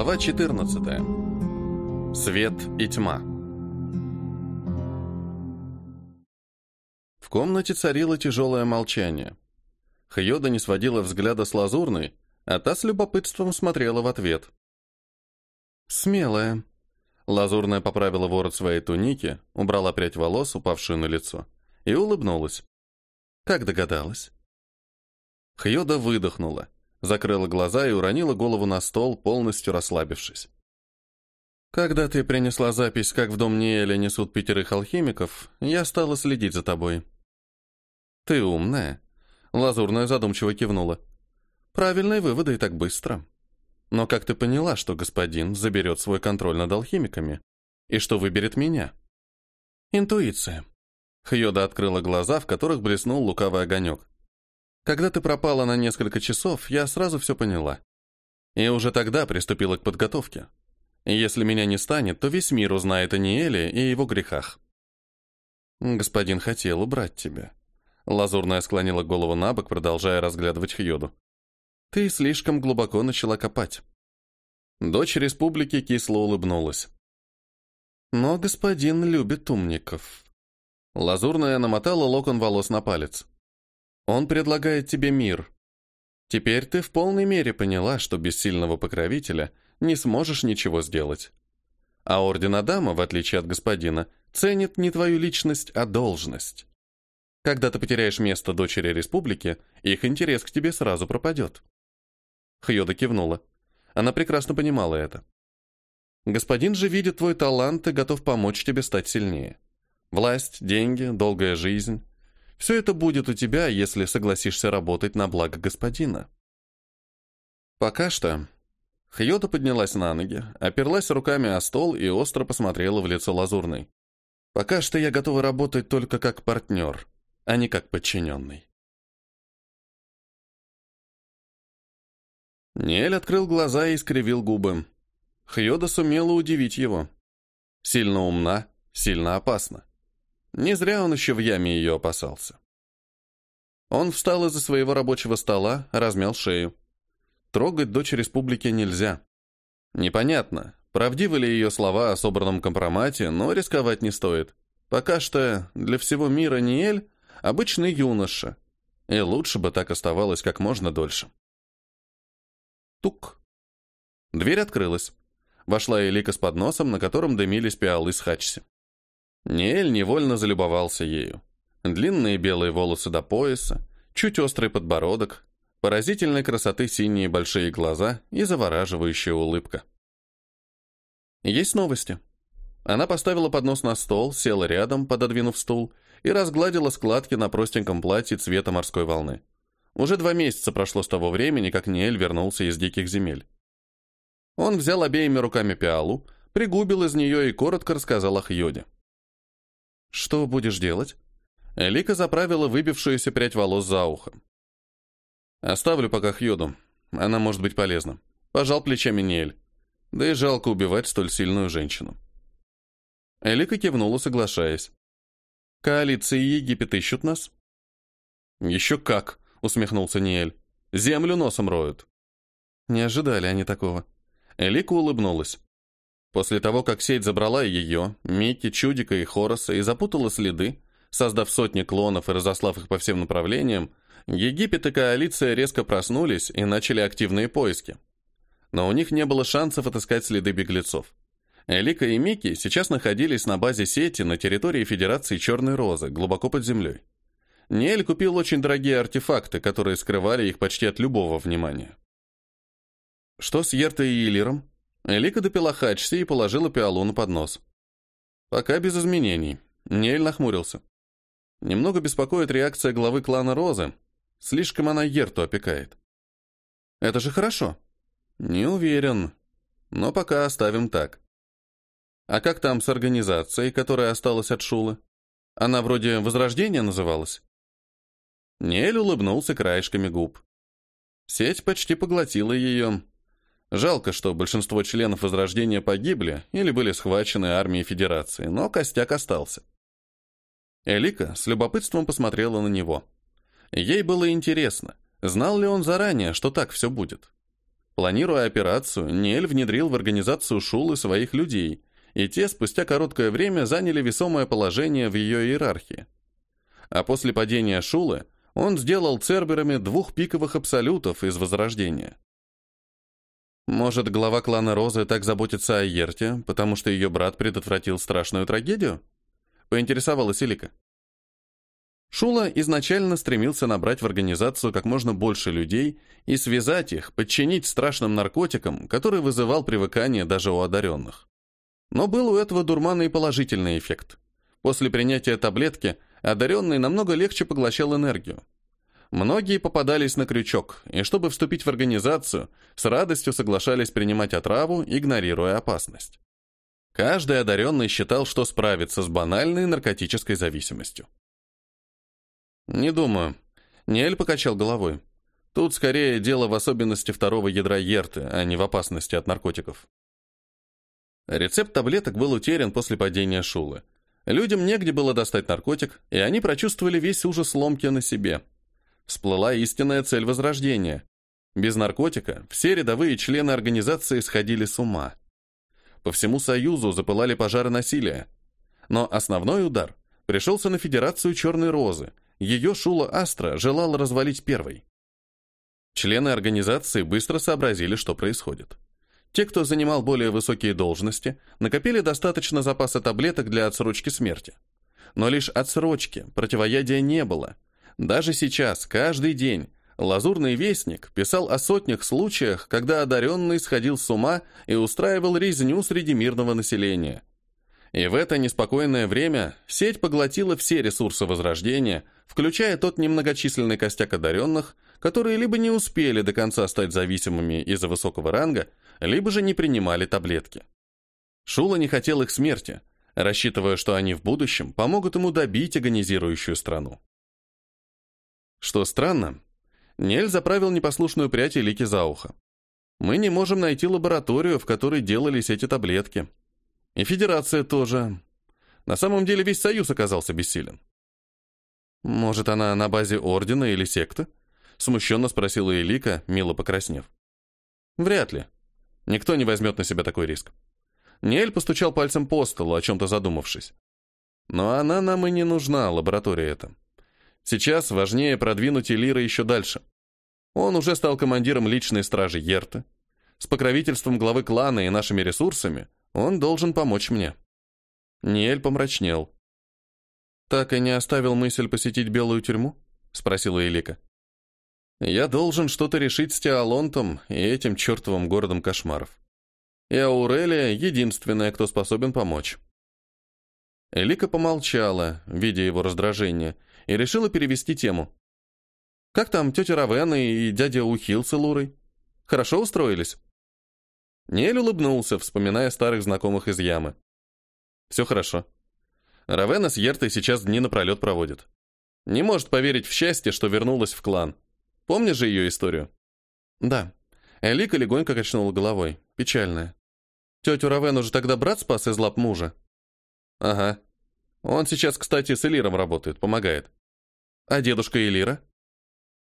Глава 14. Свет и тьма. В комнате царило тяжелое молчание. Хьода не сводила взгляда с лазурной, а та с любопытством смотрела в ответ. «Смелая». Лазурная поправила ворот своей туники, убрала прядь волос, упавшую на лицо, и улыбнулась. «Как догадалась?» Хьода выдохнула закрыла глаза и уронила голову на стол, полностью расслабившись. «Когда ты принесла запись, как в дом Ниэля несут пятерых алхимиков, я стала следить за тобой». «Ты умная», — Лазурная задумчиво кивнула. «Правильные выводы и так быстро. Но как ты поняла, что господин заберет свой контроль над алхимиками? И что выберет меня?» «Интуиция». Хьода открыла глаза, в которых блеснул лукавый огонек. Когда ты пропала на несколько часов, я сразу все поняла. И уже тогда приступила к подготовке. Если меня не станет, то весь мир узнает о Ниэле и его грехах. Господин хотел убрать тебя. Лазурная склонила голову на бок, продолжая разглядывать Хьоду. Ты слишком глубоко начала копать. Дочь республики кисло улыбнулась. Но господин любит умников. Лазурная намотала локон волос на палец. Он предлагает тебе мир. Теперь ты в полной мере поняла, что без сильного покровителя не сможешь ничего сделать. А Орден Адама, в отличие от господина, ценит не твою личность, а должность. Когда ты потеряешь место дочери республики, их интерес к тебе сразу пропадет. Хьода кивнула. Она прекрасно понимала это. Господин же видит твой талант и готов помочь тебе стать сильнее. Власть, деньги, долгая жизнь. Все это будет у тебя, если согласишься работать на благо господина. Пока что. Хьота поднялась на ноги, оперлась руками о стол и остро посмотрела в лицо Лазурной. Пока что я готова работать только как партнер, а не как подчиненный. Ниэль открыл глаза и искривил губы. Хьода сумела удивить его. Сильно умна, сильно опасна. Не зря он еще в яме ее опасался. Он встал из-за своего рабочего стола, размял шею. Трогать дочь республики нельзя. Непонятно, правдивы ли ее слова о собранном компромате, но рисковать не стоит. Пока что для всего мира Ниэль — обычный юноша, и лучше бы так оставалось как можно дольше. Тук. Дверь открылась. Вошла Элика с подносом, на котором дымились пиалы с хачси. Ниэль невольно залюбовался ею. Длинные белые волосы до пояса, чуть острый подбородок, поразительной красоты синие большие глаза и завораживающая улыбка. Есть новости. Она поставила поднос на стол, села рядом, пододвинув стул, и разгладила складки на простеньком платье цвета морской волны. Уже два месяца прошло с того времени, как Ниэль вернулся из диких земель. Он взял обеими руками пиалу, пригубил из нее и коротко рассказал о Хьоде. «Что будешь делать?» Элика заправила выбившуюся прядь волос за ухом. «Оставлю пока Хьоду. Она может быть полезна». Пожал плечами Ниэль. Да и жалко убивать столь сильную женщину. Элика кивнула, соглашаясь. «Коалиции Египет ищут нас?» «Еще как!» — усмехнулся Ниэль. «Землю носом роют». Не ожидали они такого. Элика улыбнулась. После того, как сеть забрала ее, Микки, Чудика и Хороса и запутала следы, создав сотни клонов и разослав их по всем направлениям, Египет и коалиция резко проснулись и начали активные поиски. Но у них не было шансов отыскать следы беглецов. Элика и Микки сейчас находились на базе сети на территории Федерации Черной Розы, глубоко под землей. Ниэль купил очень дорогие артефакты, которые скрывали их почти от любого внимания. Что с Ертой и Илиром? Элика допила хачси и положила пиалу на поднос. Пока без изменений. Нель нахмурился. Немного беспокоит реакция главы клана Розы. Слишком она Ерту опекает. Это же хорошо. Не уверен. Но пока оставим так. А как там с организацией, которая осталась от Шулы? Она вроде Возрождения называлась? Нель улыбнулся краешками губ. Сеть почти поглотила ее, Жалко, что большинство членов Возрождения погибли или были схвачены армией Федерации, но костяк остался. Элика с любопытством посмотрела на него. Ей было интересно, знал ли он заранее, что так все будет. Планируя операцию, Ниэль внедрил в организацию Шулы своих людей, и те спустя короткое время заняли весомое положение в ее иерархии. А после падения Шулы он сделал церберами двух пиковых абсолютов из Возрождения. Может, глава клана Розы так заботится о Ерте, потому что ее брат предотвратил страшную трагедию? Поинтересовалась Элика. Шула изначально стремился набрать в организацию как можно больше людей и связать их, подчинить страшным наркотикам, который вызывал привыкание даже у одаренных. Но был у этого дурмана и положительный эффект. После принятия таблетки одаренный намного легче поглощал энергию. Многие попадались на крючок, и чтобы вступить в организацию, с радостью соглашались принимать отраву, игнорируя опасность. Каждый одаренный считал, что справится с банальной наркотической зависимостью. «Не думаю». Ниэль покачал головой. «Тут скорее дело в особенности второго ядра Ерты, а не в опасности от наркотиков». Рецепт таблеток был утерян после падения Шулы. Людям негде было достать наркотик, и они прочувствовали весь ужас ломки на себе. Всплыла истинная цель возрождения. Без наркотика все рядовые члены организации сходили с ума. По всему Союзу запылали пожары насилия. Но основной удар пришелся на Федерацию Черной Розы, ее Шула Астра желала развалить первой. Члены организации быстро сообразили, что происходит. Те, кто занимал более высокие должности, накопили достаточно запаса таблеток для отсрочки смерти. Но лишь отсрочки, противоядия не было. Даже сейчас, каждый день, Лазурный Вестник писал о сотнях случаях, когда одаренный сходил с ума и устраивал резню среди мирного населения. И в это неспокойное время сеть поглотила все ресурсы Возрождения, включая тот немногочисленный костяк одаренных, которые либо не успели до конца стать зависимыми из-за высокого ранга, либо же не принимали таблетки. Шула не хотел их смерти, рассчитывая, что они в будущем помогут ему добить агонизирующую страну. Что странно, Нель заправил непослушную прядь Лики за ухо. Мы не можем найти лабораторию, в которой делались эти таблетки. И Федерация тоже. На самом деле весь Союз оказался бессилен. «Может, она на базе Ордена или секты?» Смущенно спросила Элика, мило покраснев. «Вряд ли. Никто не возьмет на себя такой риск». Ниэль постучал пальцем по столу, о чем-то задумавшись. «Но она нам и не нужна, лаборатория эта. Сейчас важнее продвинуть Элира еще дальше. Он уже стал командиром личной стражи Ерты. С покровительством главы клана и нашими ресурсами он должен помочь мне». Ниэль помрачнел. «Так и не оставил мысль посетить Белую тюрьму?» — спросила Элика. «Я должен что-то решить с Теолонтом и этим чертовым городом кошмаров. И Аурелия — единственная, кто способен помочь». Элика помолчала, видя его раздражение, и решила перевести тему. «Как там тетя Равена и дядя Ухил с Элурой? Хорошо устроились?» Нель улыбнулся, вспоминая старых знакомых из ямы. «Все хорошо. Равена с Ертой сейчас дни напролет проводит. Не может поверить в счастье, что вернулась в клан. Помнишь же ее историю? Да. Элика легонько качнула головой. Печальная. Тетю Равену же тогда брат спас из лап мужа. Ага. Он сейчас, кстати, с Элиром работает, помогает. А дедушка Элира?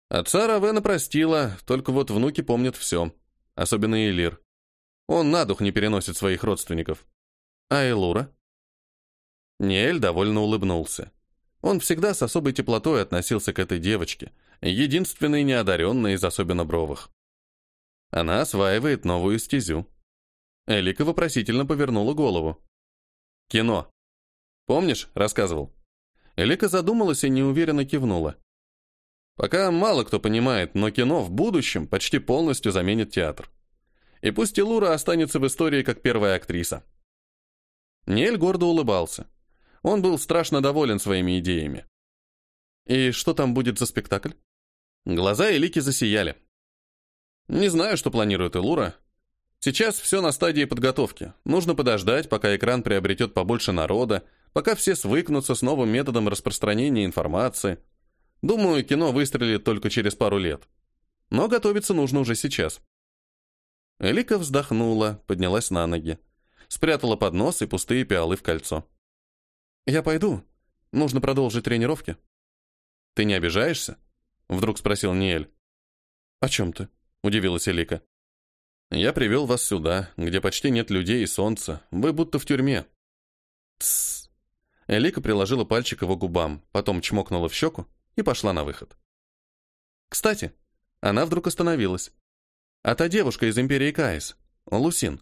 Отца Равена простила, только вот внуки помнят все. Особенно Элир. Он на дух не переносит своих родственников. А Элура? Ниэль довольно улыбнулся. Он всегда с особой теплотой относился к этой девочке, единственной неодаренной из особенно бровых. Она осваивает новую стезю. Элика вопросительно повернула голову. «Кино. Помнишь, рассказывал?» Элика задумалась и неуверенно кивнула. Пока мало кто понимает, но кино в будущем почти полностью заменит театр. И пусть Илура останется в истории как первая актриса. Нель гордо улыбался. Он был страшно доволен своими идеями. И что там будет за спектакль? Глаза Элики засияли. Не знаю, что планирует Элура. Сейчас все на стадии подготовки. Нужно подождать, пока экран приобретет побольше народа, пока все свыкнутся с новым методом распространения информации. Думаю, кино выстрелит только через пару лет. Но готовиться нужно уже сейчас. Элика вздохнула, поднялась на ноги. Спрятала поднос и пустые пиалы в кольцо. «Я пойду. Нужно продолжить тренировки». «Ты не обижаешься?» — вдруг спросил Ниэль. «О чем ты?» — удивилась Элика. Я привел вас сюда, где почти нет людей и солнца. Вы будто в тюрьме. Тссс. Элика приложила пальчик его губам, потом чмокнула в щеку и пошла на выход. Кстати, она вдруг остановилась. А та девушка из Империи Каис, Лусин,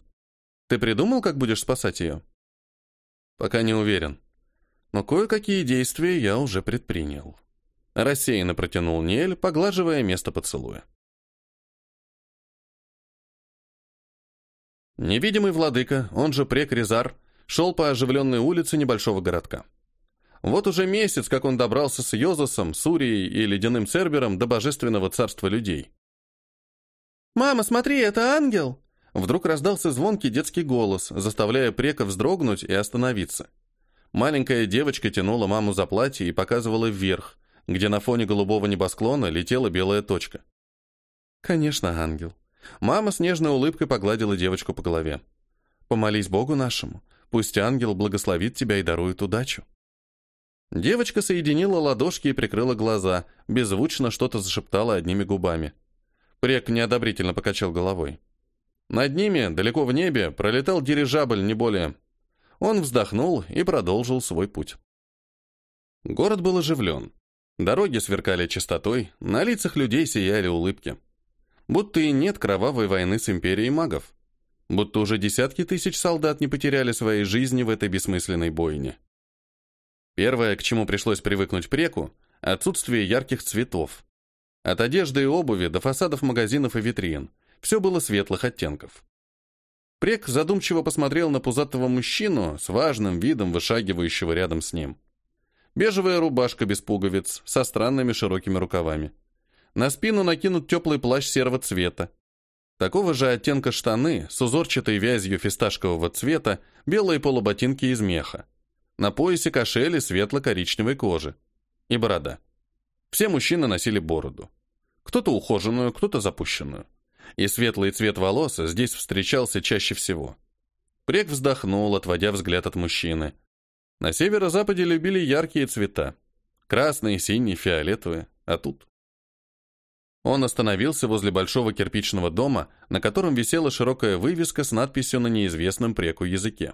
ты придумал, как будешь спасать ее? Пока не уверен. Но кое-какие действия я уже предпринял. Рассеянно протянул Ниэль, поглаживая место поцелуя. Невидимый владыка, он же прекризар, шел по оживленной улице небольшого городка. Вот уже месяц, как он добрался с Йозасом, Сурией и Ледяным Цербером до Божественного Царства людей. «Мама, смотри, это ангел!» Вдруг раздался звонкий детский голос, заставляя прека вздрогнуть и остановиться. Маленькая девочка тянула маму за платье и показывала вверх, где на фоне голубого небосклона летела белая точка. «Конечно, ангел», Мама с нежной улыбкой погладила девочку по голове. «Помолись Богу нашему, пусть ангел благословит тебя и дарует удачу». Девочка соединила ладошки и прикрыла глаза, беззвучно что-то зашептала одними губами. Прек неодобрительно покачал головой. Над ними, далеко в небе, пролетал дирижабль, не более. Он вздохнул и продолжил свой путь. Город был оживлен. Дороги сверкали чистотой, на лицах людей сияли улыбки будто и нет кровавой войны с империей магов. Будто уже десятки тысяч солдат не потеряли своей жизни в этой бессмысленной бойне. Первое, к чему пришлось привыкнуть преку – отсутствие ярких цветов. От одежды и обуви до фасадов магазинов и витрин – все было светлых оттенков. Прек задумчиво посмотрел на пузатого мужчину с важным видом вышагивающего рядом с ним. Бежевая рубашка без пуговиц, со странными широкими рукавами. На спину накинут теплый плащ серого цвета. Такого же оттенка штаны с узорчатой вязью фисташкового цвета, белые полуботинки из меха. На поясе кошели светло-коричневой кожи. И борода. Все мужчины носили бороду. Кто-то ухоженную, кто-то запущенную. И светлый цвет волос здесь встречался чаще всего. Прек вздохнул, отводя взгляд от мужчины. На северо-западе любили яркие цвета. Красные, синие, фиолетовые. А тут... Он остановился возле большого кирпичного дома, на котором висела широкая вывеска с надписью на неизвестном преку языке.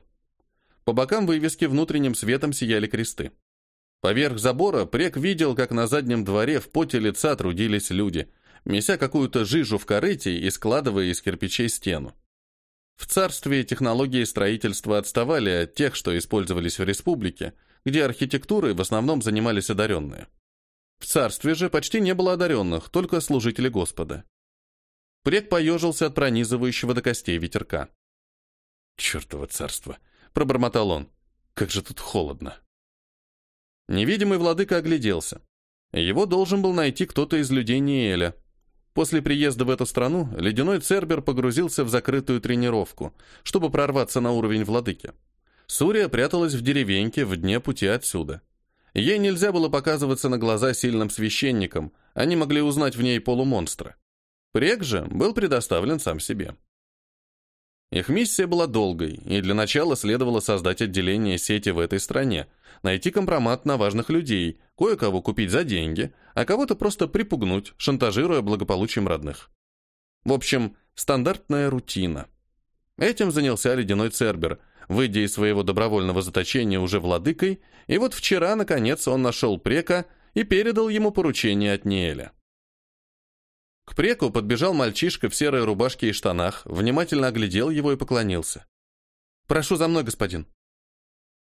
По бокам вывески внутренним светом сияли кресты. Поверх забора прек видел, как на заднем дворе в поте лица трудились люди, меся какую-то жижу в корыте и складывая из кирпичей стену. В царстве технологии строительства отставали от тех, что использовались в республике, где архитектурой в основном занимались одаренные. В царстве же почти не было одаренных, только служители Господа. Пред поежился от пронизывающего до костей ветерка. «Чертово царство!» — пробормотал он. «Как же тут холодно!» Невидимый владыка огляделся. Его должен был найти кто-то из людей Ниэля. После приезда в эту страну ледяной Цербер погрузился в закрытую тренировку, чтобы прорваться на уровень владыки. Сурия пряталась в деревеньке в дне пути отсюда. Ей нельзя было показываться на глаза сильным священникам, они могли узнать в ней полумонстра. Прек же был предоставлен сам себе. Их миссия была долгой, и для начала следовало создать отделение сети в этой стране, найти компромат на важных людей, кое-кого купить за деньги, а кого-то просто припугнуть, шантажируя благополучием родных. В общем, стандартная рутина. Этим занялся ледяной Цербер – выйдя из своего добровольного заточения уже владыкой, и вот вчера, наконец, он нашел прека и передал ему поручение от Ниэля. К преку подбежал мальчишка в серой рубашке и штанах, внимательно оглядел его и поклонился. «Прошу за мной, господин».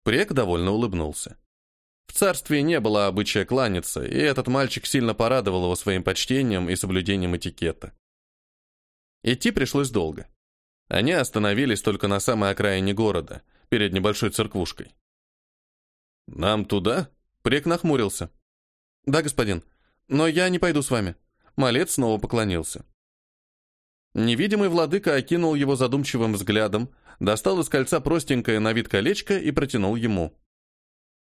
Прек довольно улыбнулся. В царстве не было обычая кланяться, и этот мальчик сильно порадовал его своим почтением и соблюдением этикета. Идти пришлось долго. Они остановились только на самой окраине города, перед небольшой церквушкой. «Нам туда?» — Прек нахмурился. «Да, господин, но я не пойду с вами». Малец снова поклонился. Невидимый владыка окинул его задумчивым взглядом, достал из кольца простенькое на вид колечко и протянул ему.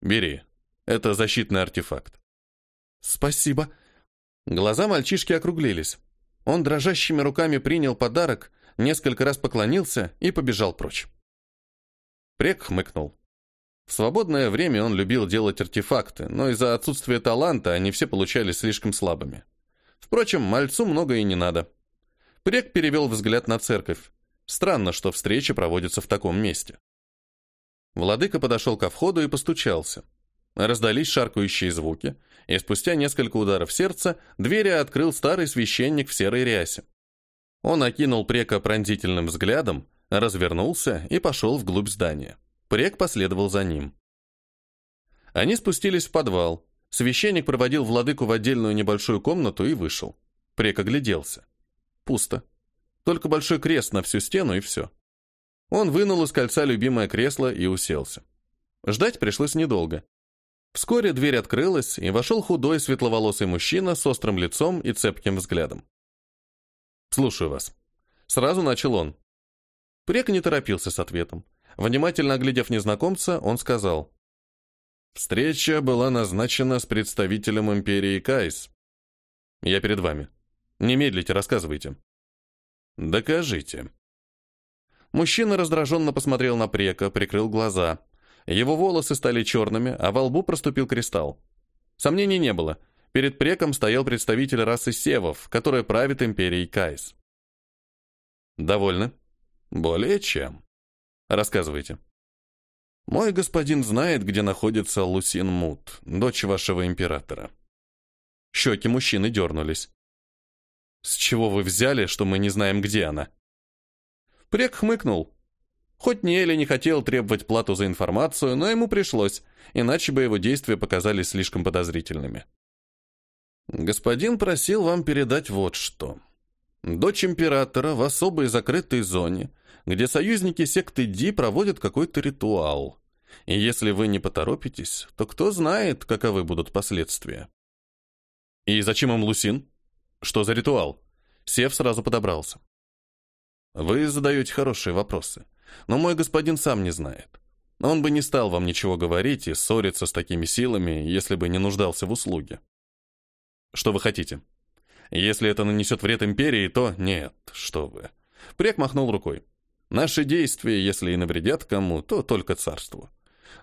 «Бери. Это защитный артефакт». «Спасибо». Глаза мальчишки округлились. Он дрожащими руками принял подарок, несколько раз поклонился и побежал прочь. Прек хмыкнул. В свободное время он любил делать артефакты, но из-за отсутствия таланта они все получались слишком слабыми. Впрочем, мальцу много и не надо. Прек перевел взгляд на церковь. Странно, что встреча проводится в таком месте. Владыка подошел ко входу и постучался. Раздались шаркающие звуки, и спустя несколько ударов сердца двери открыл старый священник в серой рясе. Он окинул Прека пронзительным взглядом, развернулся и пошел вглубь здания. Прек последовал за ним. Они спустились в подвал. Священник проводил владыку в отдельную небольшую комнату и вышел. Прек огляделся. Пусто. Только большой крест на всю стену и все. Он вынул из кольца любимое кресло и уселся. Ждать пришлось недолго. Вскоре дверь открылась, и вошел худой светловолосый мужчина с острым лицом и цепким взглядом. «Слушаю вас». Сразу начал он. Прек не торопился с ответом. Внимательно оглядев незнакомца, он сказал. «Встреча была назначена с представителем империи Кайс. Я перед вами. Не медлите, рассказывайте». «Докажите». Мужчина раздраженно посмотрел на Прека, прикрыл глаза. Его волосы стали черными, а во лбу проступил кристалл. Сомнений не было. Перед Преком стоял представитель расы Севов, которая правит империей Кайс. «Довольно?» «Более чем». «Рассказывайте». «Мой господин знает, где находится Лусин Мут, дочь вашего императора». Щеки мужчины дернулись. «С чего вы взяли, что мы не знаем, где она?» Прек хмыкнул. Хоть Ниэли не хотел требовать плату за информацию, но ему пришлось, иначе бы его действия показались слишком подозрительными. «Господин просил вам передать вот что. Дочь императора в особой закрытой зоне, где союзники секты Ди проводят какой-то ритуал. И если вы не поторопитесь, то кто знает, каковы будут последствия». «И зачем им Лусин? Что за ритуал?» Сев сразу подобрался. «Вы задаете хорошие вопросы, но мой господин сам не знает. Он бы не стал вам ничего говорить и ссориться с такими силами, если бы не нуждался в услуге. Что вы хотите? Если это нанесет вред империи, то нет, что вы. Прек махнул рукой. Наши действия, если и навредят кому, то только царству.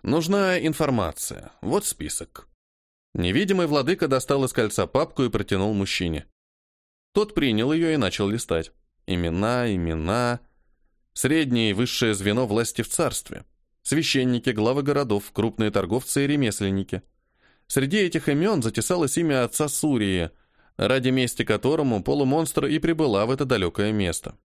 Нужна информация. Вот список. Невидимый владыка достал из кольца папку и протянул мужчине. Тот принял ее и начал листать. Имена, имена. Среднее и высшее звено власти в царстве. Священники, главы городов, крупные торговцы и ремесленники. Среди этих имен затесалось имя отца Сурии, ради мести которому полумонстр и прибыла в это далекое место.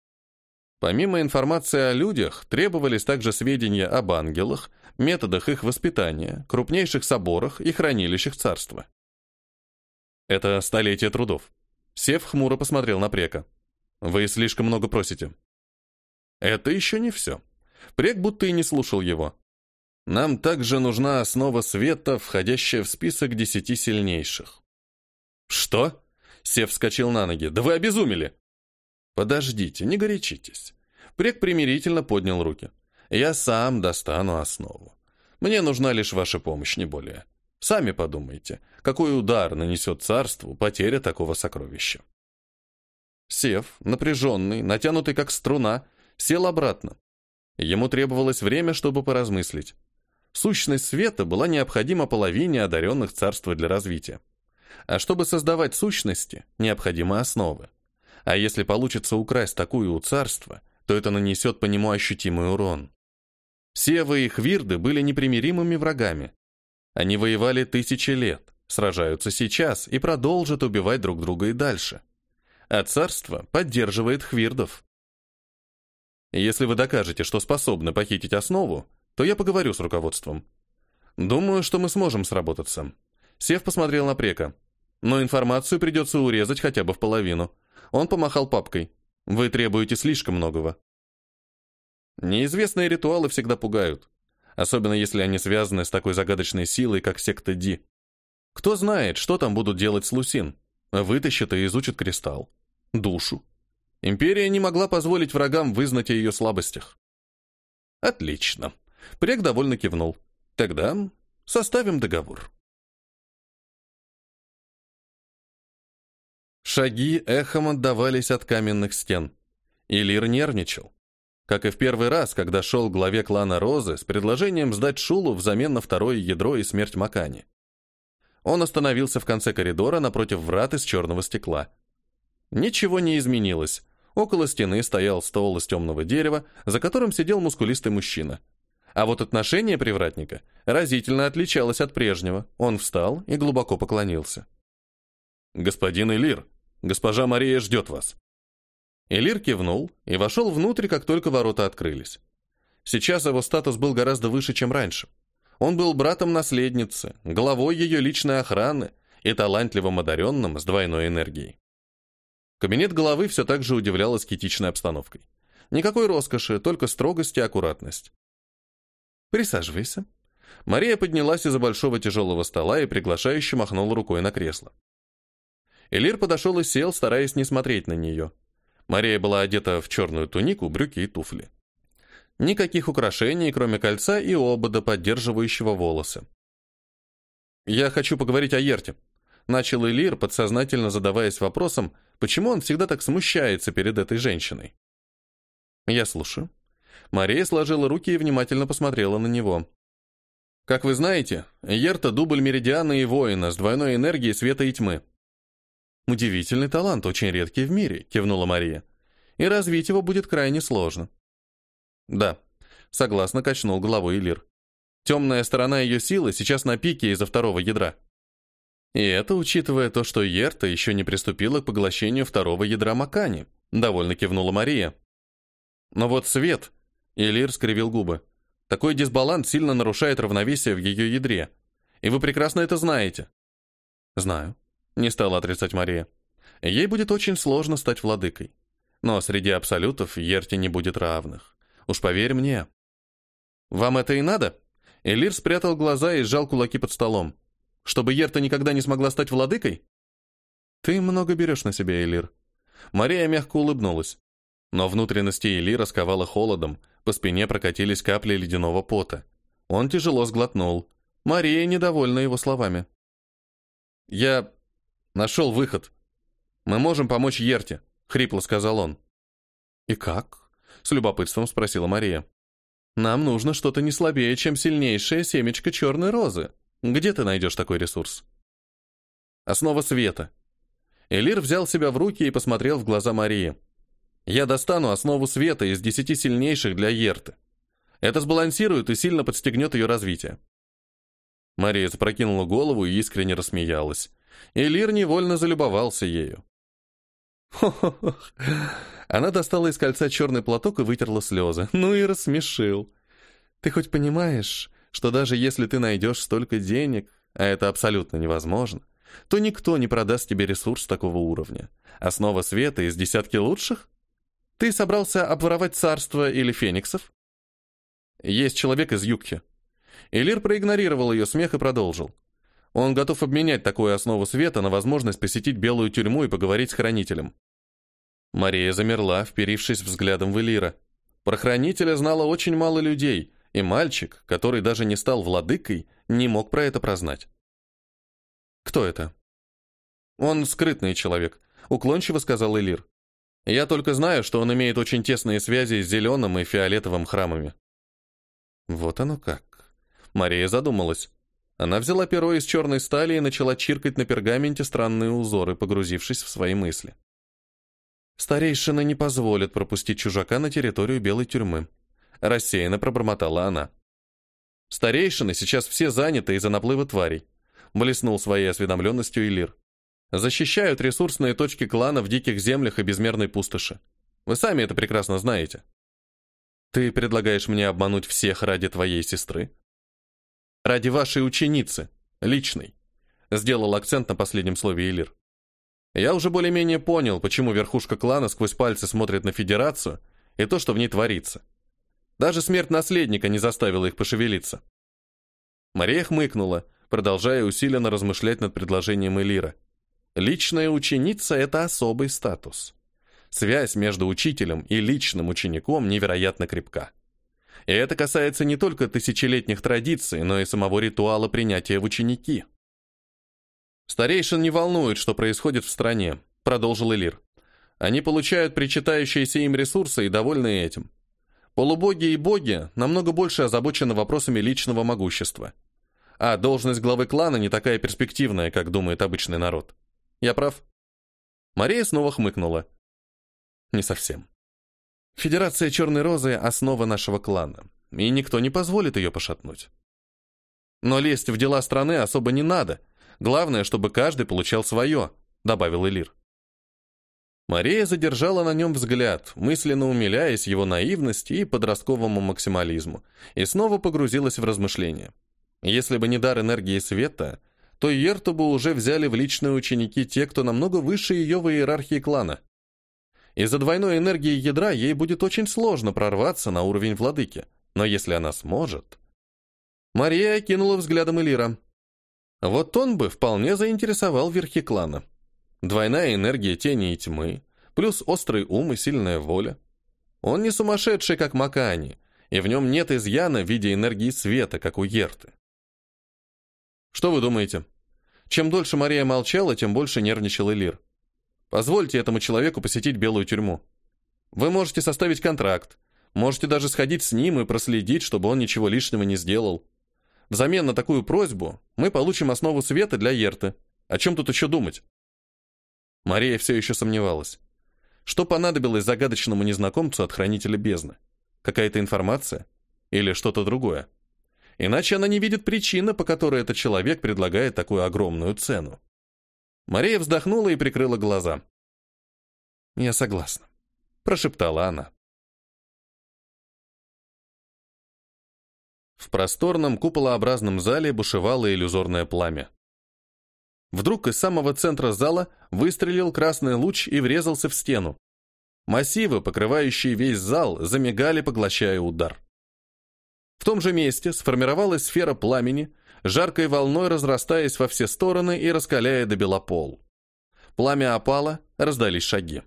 Помимо информации о людях, требовались также сведения об ангелах, методах их воспитания, крупнейших соборах и хранилищах царства. Это столетие трудов. Сев хмуро посмотрел на Прека. Вы слишком много просите. Это еще не все. Прек будто и не слушал его. Нам также нужна основа света, входящая в список десяти сильнейших. Что? Сев вскочил на ноги. Да вы обезумели! Подождите, не горячитесь. Прек примирительно поднял руки. Я сам достану основу. Мне нужна лишь ваша помощь, не более. Сами подумайте, какой удар нанесет царству потеря такого сокровища. Сев, напряженный, натянутый как струна, сел обратно. Ему требовалось время, чтобы поразмыслить. Сущность света была необходима половине одаренных царства для развития. А чтобы создавать сущности, необходимы основы. А если получится украсть такую у царства, то это нанесет по нему ощутимый урон. Севы и Хвирды были непримиримыми врагами. Они воевали тысячи лет, сражаются сейчас и продолжат убивать друг друга и дальше а царство поддерживает хвирдов. Если вы докажете, что способны похитить основу, то я поговорю с руководством. Думаю, что мы сможем сработаться. Сев посмотрел на Прека. Но информацию придется урезать хотя бы в половину. Он помахал папкой. Вы требуете слишком многого. Неизвестные ритуалы всегда пугают. Особенно если они связаны с такой загадочной силой, как секта Ди. Кто знает, что там будут делать с Лусин. Вытащат и изучат кристалл душу. Империя не могла позволить врагам вызнать о ее слабостях. Отлично. Прек довольно кивнул. Тогда составим договор. Шаги эхом отдавались от каменных стен. Илир нервничал. Как и в первый раз, когда шел главе клана Розы с предложением сдать Шулу взамен на второе ядро и смерть Макани. Он остановился в конце коридора напротив врат из черного стекла. Ничего не изменилось. Около стены стоял стол из темного дерева, за которым сидел мускулистый мужчина. А вот отношение привратника разительно отличалось от прежнего. Он встал и глубоко поклонился. «Господин Элир, госпожа Мария ждет вас». Элир кивнул и вошел внутрь, как только ворота открылись. Сейчас его статус был гораздо выше, чем раньше. Он был братом наследницы, главой ее личной охраны и талантливым одаренным с двойной энергией. Кабинет головы все так же удивлял аскетичной обстановкой. Никакой роскоши, только строгость и аккуратность. «Присаживайся». Мария поднялась из-за большого тяжелого стола и приглашающе махнула рукой на кресло. Элир подошел и сел, стараясь не смотреть на нее. Мария была одета в черную тунику, брюки и туфли. Никаких украшений, кроме кольца и обода, поддерживающего волосы. «Я хочу поговорить о Ерте», — начал Элир, подсознательно задаваясь вопросом, почему он всегда так смущается перед этой женщиной. «Я слушаю». Мария сложила руки и внимательно посмотрела на него. «Как вы знаете, Ерта — дубль Меридиана и Воина с двойной энергией света и тьмы. «Удивительный талант, очень редкий в мире», — кивнула Мария. «И развить его будет крайне сложно». «Да», — согласно качнул головой Илир. «Темная сторона ее силы сейчас на пике из-за второго ядра». И это учитывая то, что Ерта еще не приступила к поглощению второго ядра Макани, довольно кивнула Мария. Но вот свет, Илир скривил губы. Такой дисбаланс сильно нарушает равновесие в ее ядре. И вы прекрасно это знаете. Знаю не стала отрицать Мария. Ей будет очень сложно стать владыкой. Но среди абсолютов Ерте не будет равных. Уж поверь мне. Вам это и надо? Элир спрятал глаза и сжал кулаки под столом. Чтобы Ерта никогда не смогла стать владыкой? Ты много берешь на себя, Элир. Мария мягко улыбнулась. Но внутренности Элира сковала холодом, по спине прокатились капли ледяного пота. Он тяжело сглотнул. Мария недовольна его словами. «Я Нашел выход. Мы можем помочь Ерте, хрипло сказал он. И как? С любопытством спросила Мария. Нам нужно что-то не слабее, чем сильнейшее семечко черной розы. Где ты найдешь такой ресурс? Основа света. Элир взял себя в руки и посмотрел в глаза Марии. Я достану основу света из десяти сильнейших для Ерты. Это сбалансирует и сильно подстегнет ее развитие. Мария запрокинула голову и искренне рассмеялась и Лир невольно залюбовался ею. Хо-хо-хо. Она достала из кольца черный платок и вытерла слезы. Ну и рассмешил. Ты хоть понимаешь, что даже если ты найдешь столько денег, а это абсолютно невозможно, то никто не продаст тебе ресурс такого уровня. Основа света из десятки лучших? Ты собрался обворовать царство или фениксов? Есть человек из Юкхи. Элир проигнорировал ее смех и продолжил. Он готов обменять такую основу света на возможность посетить белую тюрьму и поговорить с хранителем. Мария замерла, вперившись взглядом в Элира. Про хранителя знало очень мало людей, и мальчик, который даже не стал владыкой, не мог про это прознать. «Кто это?» «Он скрытный человек», — уклончиво сказал Элир. «Я только знаю, что он имеет очень тесные связи с зеленым и фиолетовым храмами». «Вот оно как». Мария задумалась. Она взяла перо из черной стали и начала чиркать на пергаменте странные узоры, погрузившись в свои мысли. «Старейшина не позволит пропустить чужака на территорию белой тюрьмы», — рассеянно пробормотала она. «Старейшины сейчас все заняты из-за наплыва тварей», — блеснул своей осведомленностью Илир. «Защищают ресурсные точки клана в диких землях и безмерной пустоши. Вы сами это прекрасно знаете. Ты предлагаешь мне обмануть всех ради твоей сестры?» Ради вашей ученицы, личной. Сделал акцент на последнем слове Элир. Я уже более-менее понял, почему верхушка клана сквозь пальцы смотрит на Федерацию и то, что в ней творится. Даже смерть наследника не заставила их пошевелиться. Мария хмыкнула, продолжая усиленно размышлять над предложением Элира. Личная ученица — это особый статус. Связь между учителем и личным учеником невероятно крепка. И это касается не только тысячелетних традиций, но и самого ритуала принятия в ученики. «Старейшин не волнует, что происходит в стране», — продолжил Элир. «Они получают причитающиеся им ресурсы и довольны этим. Полубоги и боги намного больше озабочены вопросами личного могущества. А должность главы клана не такая перспективная, как думает обычный народ. Я прав?» Мария снова хмыкнула. Не совсем. Федерация Черной Розы — основа нашего клана, и никто не позволит ее пошатнуть. Но лезть в дела страны особо не надо. Главное, чтобы каждый получал свое, добавил Элир. Мария задержала на нем взгляд, мысленно умиляясь его наивности и подростковому максимализму, и снова погрузилась в размышления. Если бы не дар энергии света, то Ерту бы уже взяли в личные ученики те, кто намного выше ее в иерархии клана. Из-за двойной энергии ядра ей будет очень сложно прорваться на уровень владыки, но если она сможет... Мария кинула взглядом Элира. Вот он бы вполне заинтересовал верхи клана. Двойная энергия тени и тьмы, плюс острый ум и сильная воля. Он не сумасшедший, как Макани, и в нем нет изъяна в виде энергии света, как у Ерты. Что вы думаете? Чем дольше Мария молчала, тем больше нервничал Элир. Позвольте этому человеку посетить белую тюрьму. Вы можете составить контракт, можете даже сходить с ним и проследить, чтобы он ничего лишнего не сделал. Взамен на такую просьбу мы получим основу света для Ерты. О чем тут еще думать? Мария все еще сомневалась. Что понадобилось загадочному незнакомцу от хранителя бездны? Какая-то информация? Или что-то другое? Иначе она не видит причины, по которой этот человек предлагает такую огромную цену. Мария вздохнула и прикрыла глаза. «Я согласна», — прошептала она. В просторном куполообразном зале бушевало иллюзорное пламя. Вдруг из самого центра зала выстрелил красный луч и врезался в стену. Массивы, покрывающие весь зал, замигали, поглощая удар. В том же месте сформировалась сфера пламени, жаркой волной разрастаясь во все стороны и раскаляя до белопол. Пламя опало, раздались шаги.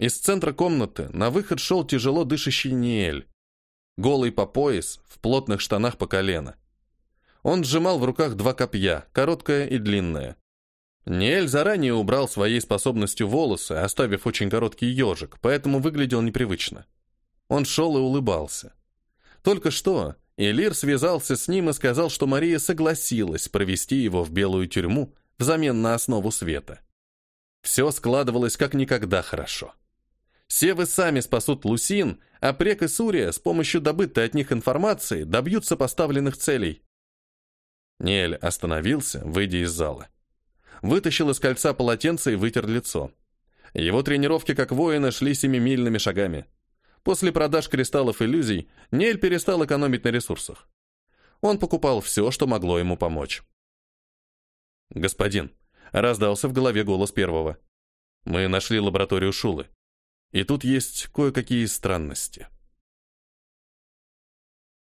Из центра комнаты на выход шел тяжело дышащий Ниэль голый по пояс, в плотных штанах по колено. Он сжимал в руках два копья, короткое и длинное. Ниэль заранее убрал своей способностью волосы, оставив очень короткий ежик, поэтому выглядел непривычно. Он шел и улыбался. Только что Элир связался с ним и сказал, что Мария согласилась провести его в белую тюрьму взамен на основу света. Все складывалось как никогда хорошо. Севы сами спасут Лусин, а Прек и Сурия с помощью добытой от них информации добьются поставленных целей. Ниэль остановился, выйдя из зала. Вытащил из кольца полотенце и вытер лицо. Его тренировки как воина шли семимильными шагами. После продаж кристаллов иллюзий Ниэль перестал экономить на ресурсах. Он покупал все, что могло ему помочь. «Господин», — раздался в голове голос первого, — «мы нашли лабораторию Шулы. И тут есть кое-какие странности.